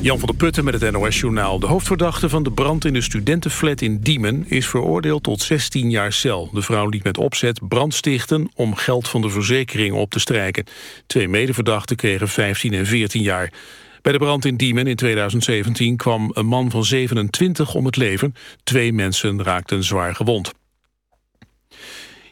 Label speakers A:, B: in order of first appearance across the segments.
A: Jan van der Putten met het NOS-journaal. De hoofdverdachte van de brand in de studentenflat in Diemen... is veroordeeld tot 16 jaar cel. De vrouw liet met opzet brand stichten om geld van de verzekering op te strijken. Twee medeverdachten kregen 15 en 14 jaar. Bij de brand in Diemen in 2017 kwam een man van 27 om het leven. Twee mensen raakten zwaar gewond.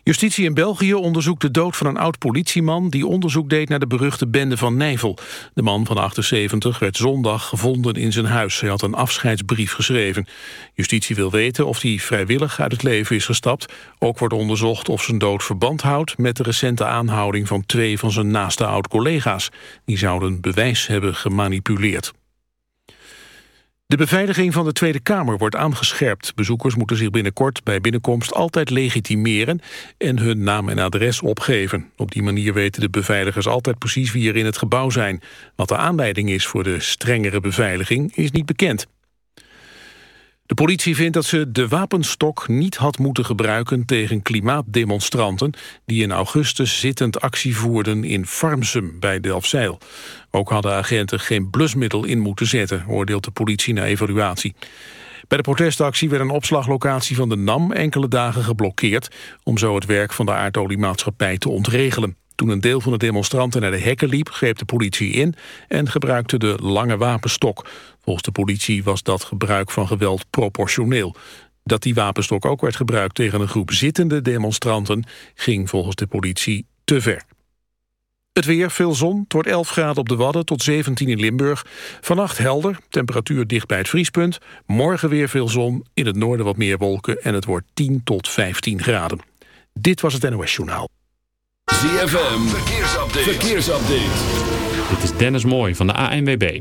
A: Justitie in België onderzoekt de dood van een oud-politieman... die onderzoek deed naar de beruchte bende van Nijvel. De man van 78 werd zondag gevonden in zijn huis. Hij had een afscheidsbrief geschreven. Justitie wil weten of hij vrijwillig uit het leven is gestapt. Ook wordt onderzocht of zijn dood verband houdt... met de recente aanhouding van twee van zijn naaste oud-collega's. Die zouden bewijs hebben gemanipuleerd. De beveiliging van de Tweede Kamer wordt aangescherpt. Bezoekers moeten zich binnenkort bij binnenkomst altijd legitimeren en hun naam en adres opgeven. Op die manier weten de beveiligers altijd precies wie er in het gebouw zijn. Wat de aanleiding is voor de strengere beveiliging is niet bekend. De politie vindt dat ze de wapenstok niet had moeten gebruiken tegen klimaatdemonstranten die in augustus zittend actie voerden in Farmsum bij Delfzijl. Ook hadden agenten geen blusmiddel in moeten zetten, oordeelt de politie na evaluatie. Bij de protestactie werd een opslaglocatie van de NAM enkele dagen geblokkeerd... om zo het werk van de aardoliemaatschappij te ontregelen. Toen een deel van de demonstranten naar de hekken liep, greep de politie in... en gebruikte de lange wapenstok. Volgens de politie was dat gebruik van geweld proportioneel. Dat die wapenstok ook werd gebruikt tegen een groep zittende demonstranten... ging volgens de politie te ver. Het weer, veel zon, het wordt 11 graden op de Wadden tot 17 in Limburg. Vannacht helder, temperatuur dicht bij het vriespunt. Morgen weer veel zon, in het noorden wat meer wolken... en het wordt 10 tot 15 graden. Dit was het NOS Journaal.
B: ZFM, verkeersupdate. verkeersupdate.
C: Dit is Dennis Mooij van de ANWB.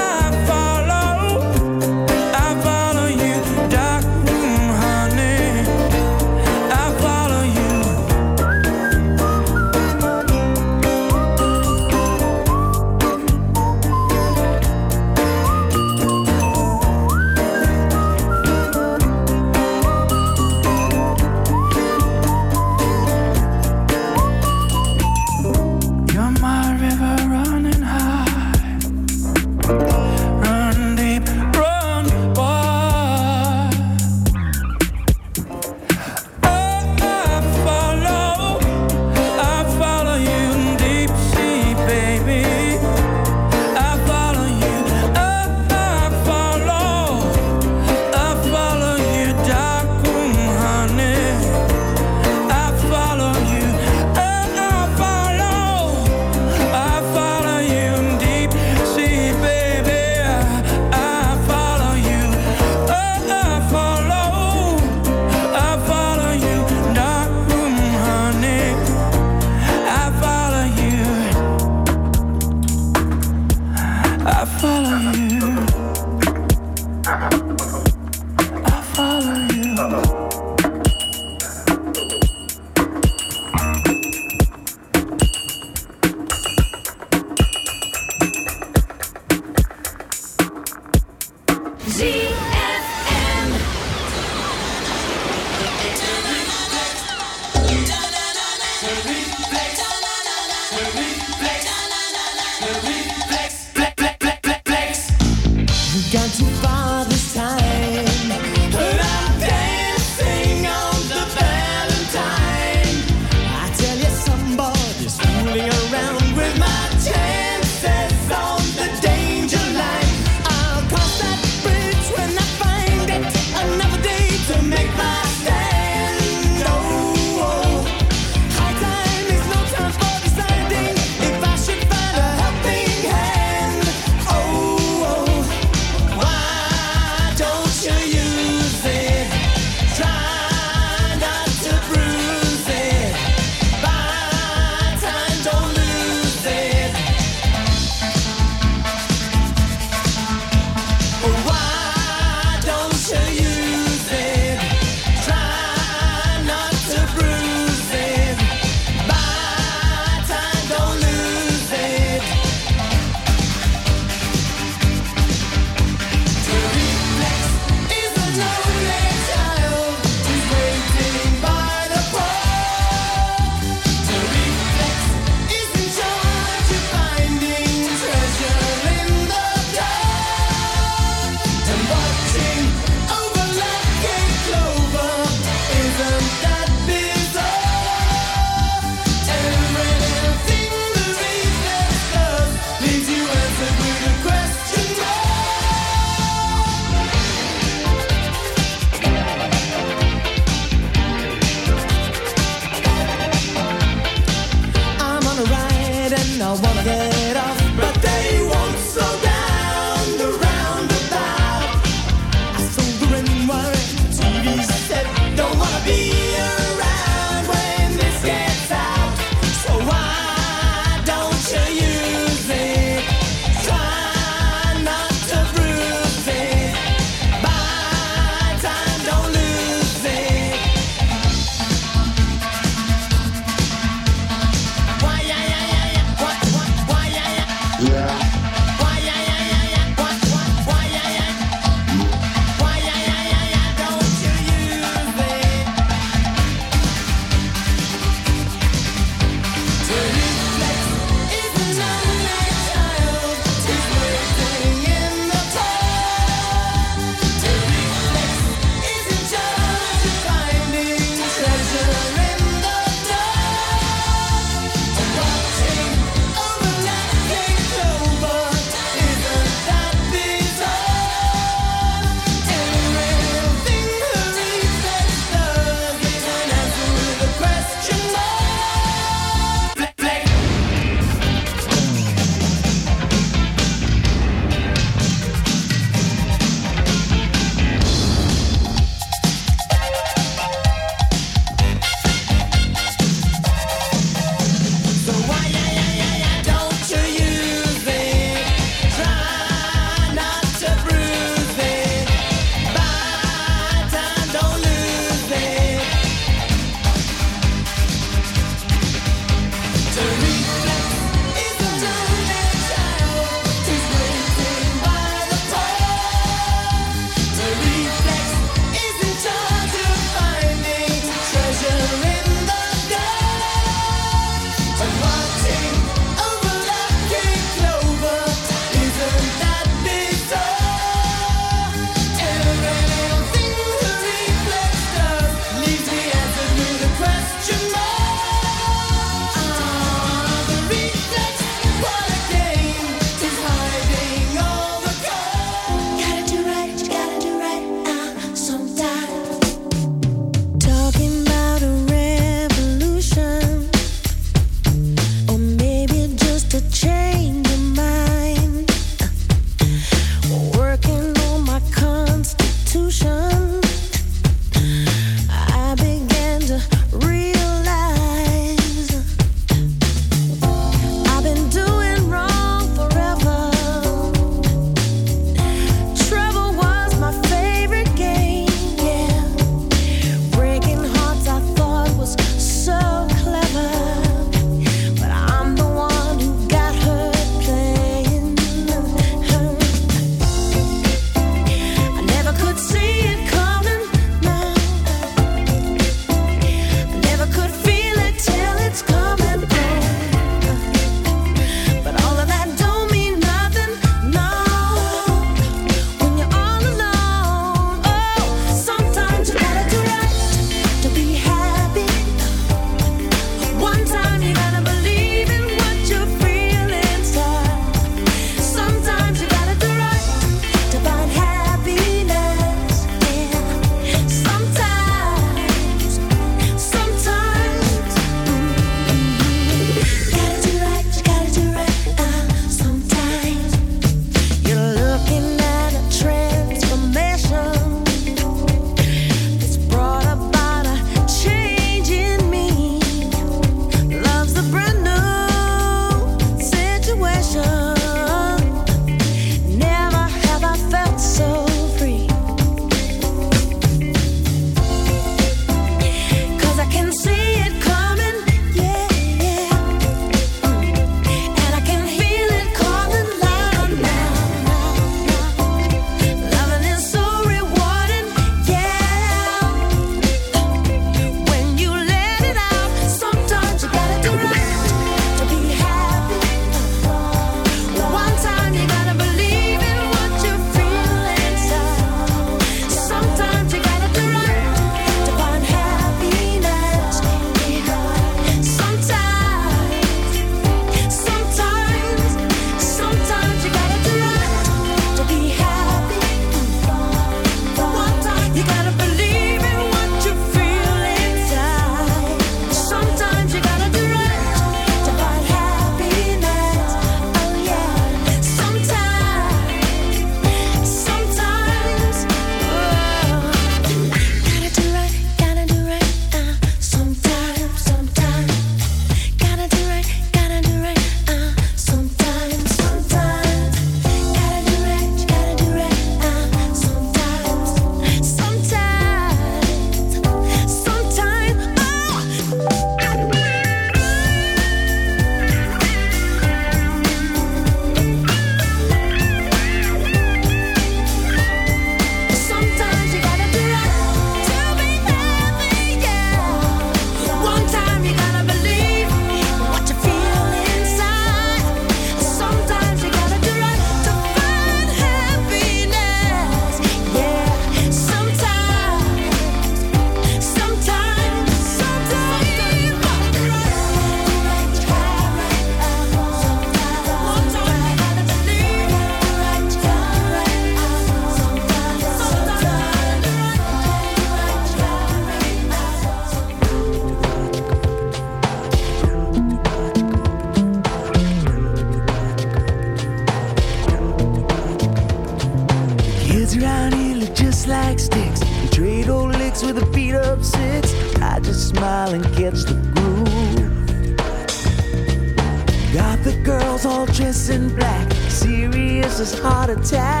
D: attack.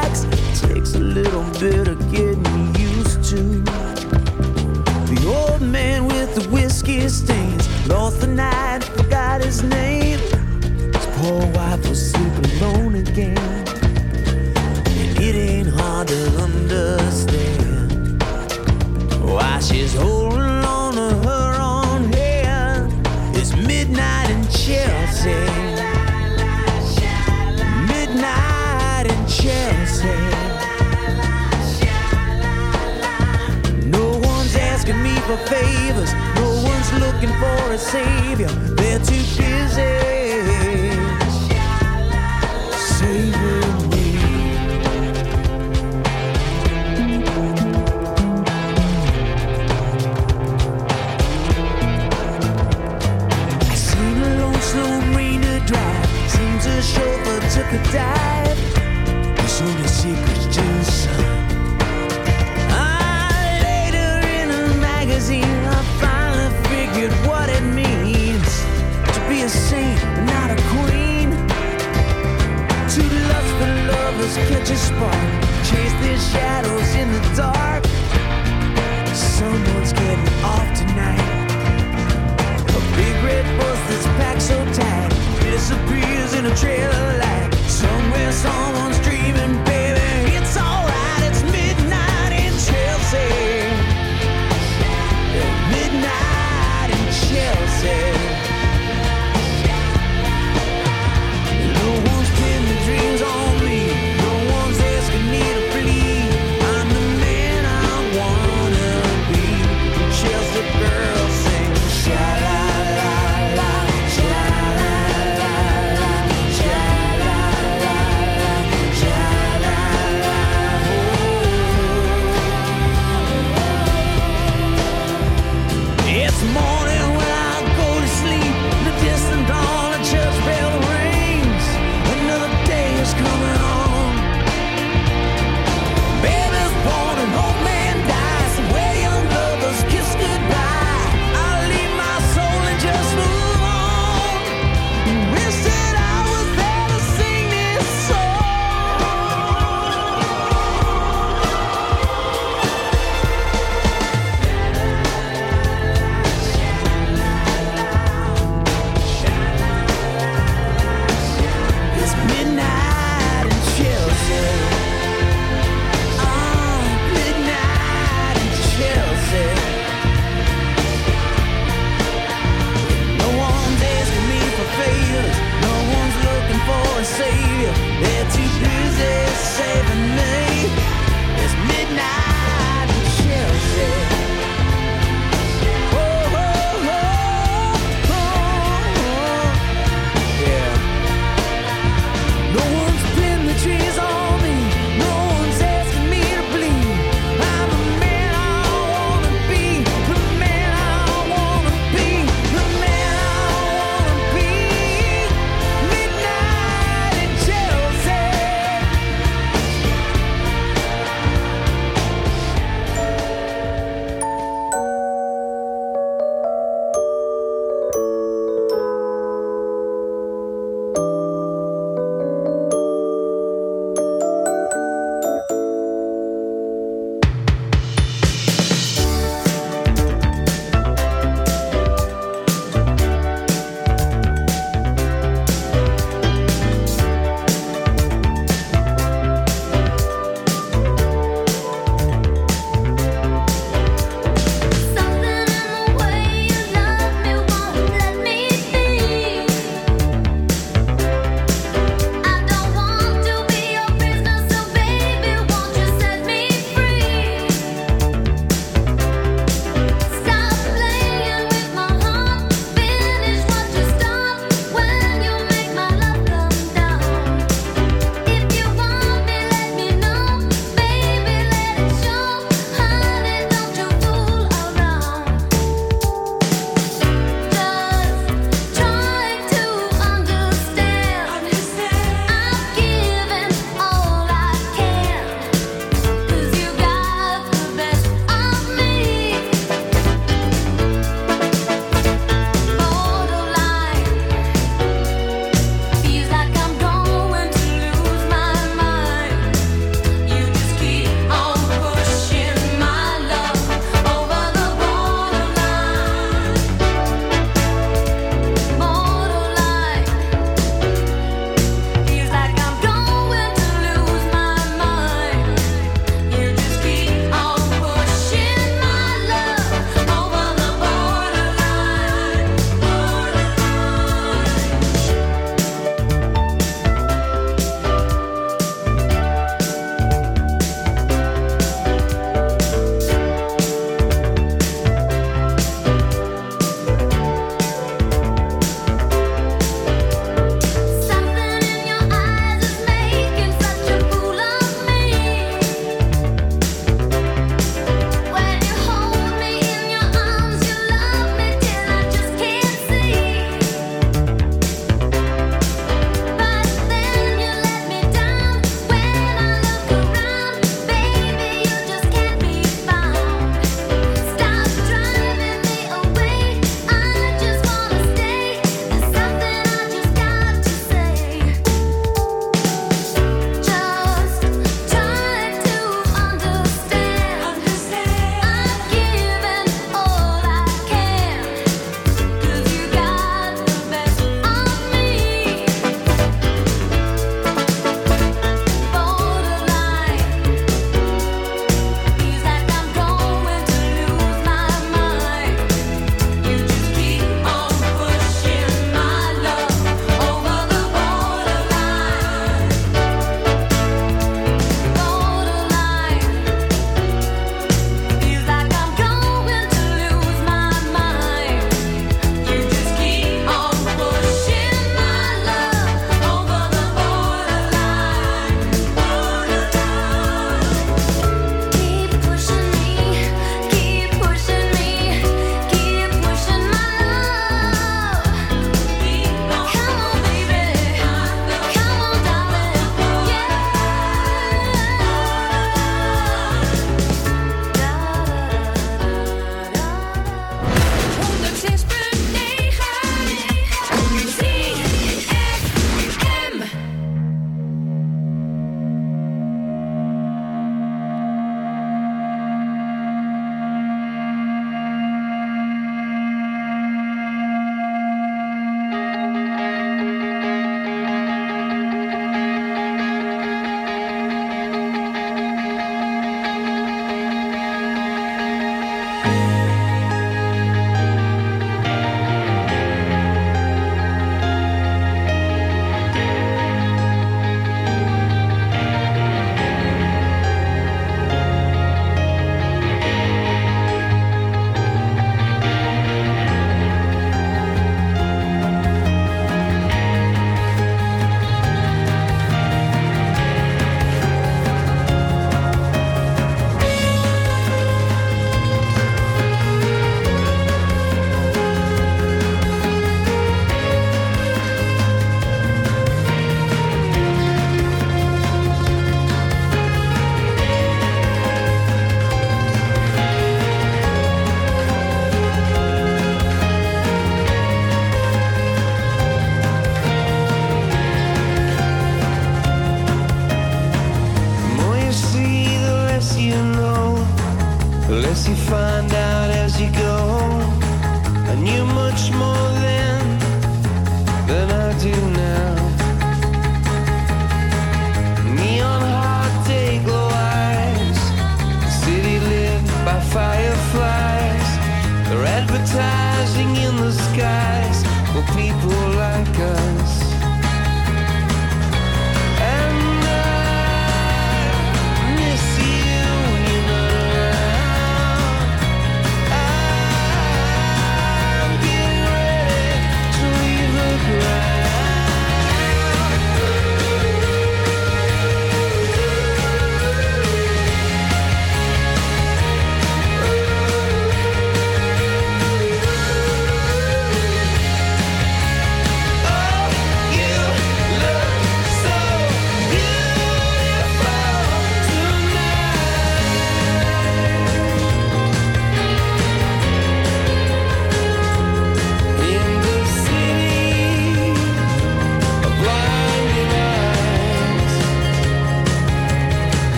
D: the trail.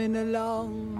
E: coming along.